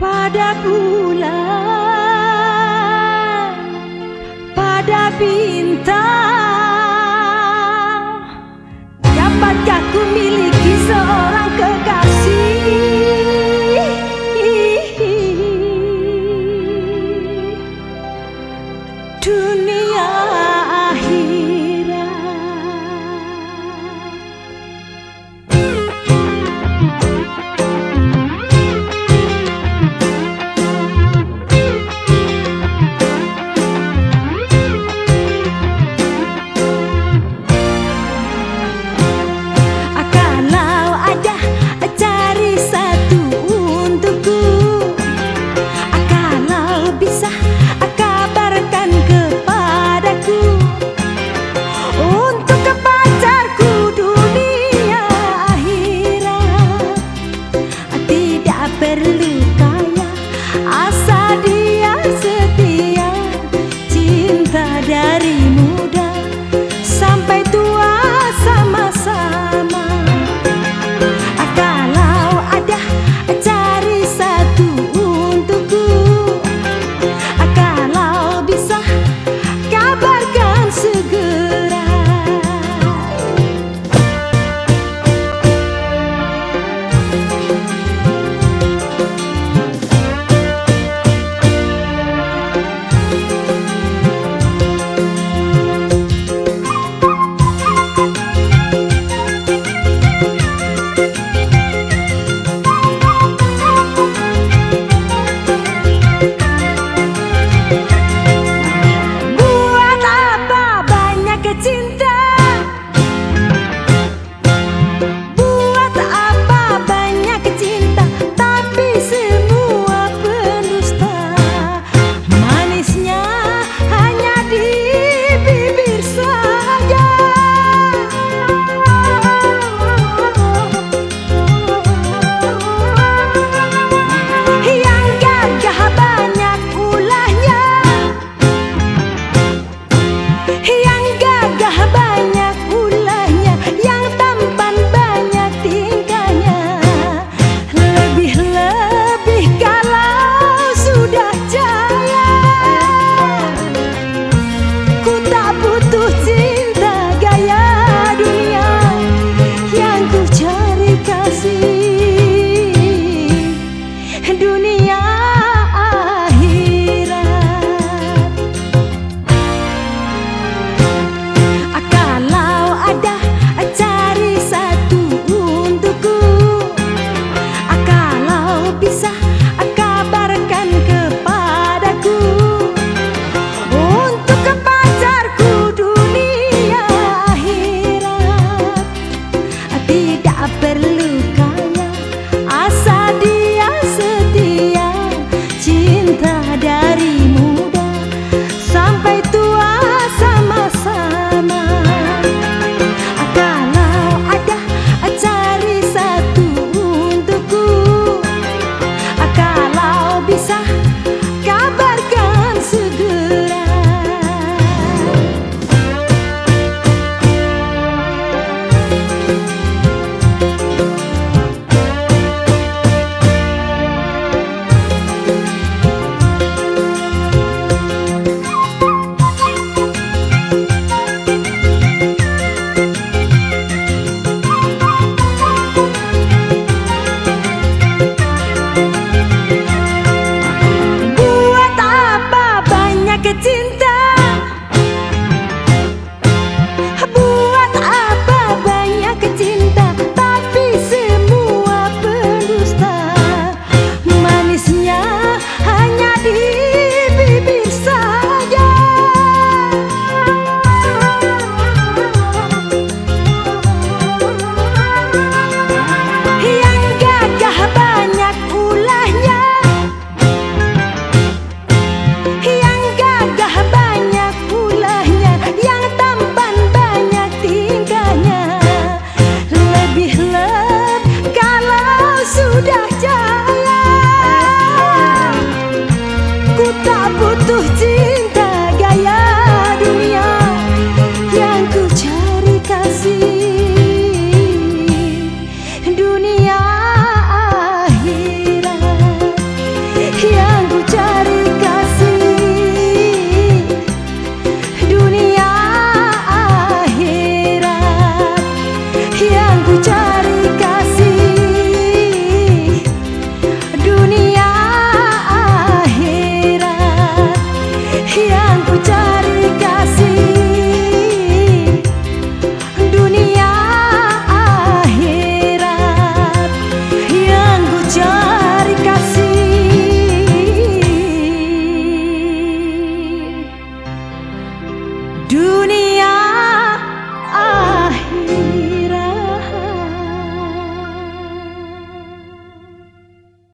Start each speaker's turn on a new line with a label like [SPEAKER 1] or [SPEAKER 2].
[SPEAKER 1] Pada bulan, pada bintang. dire do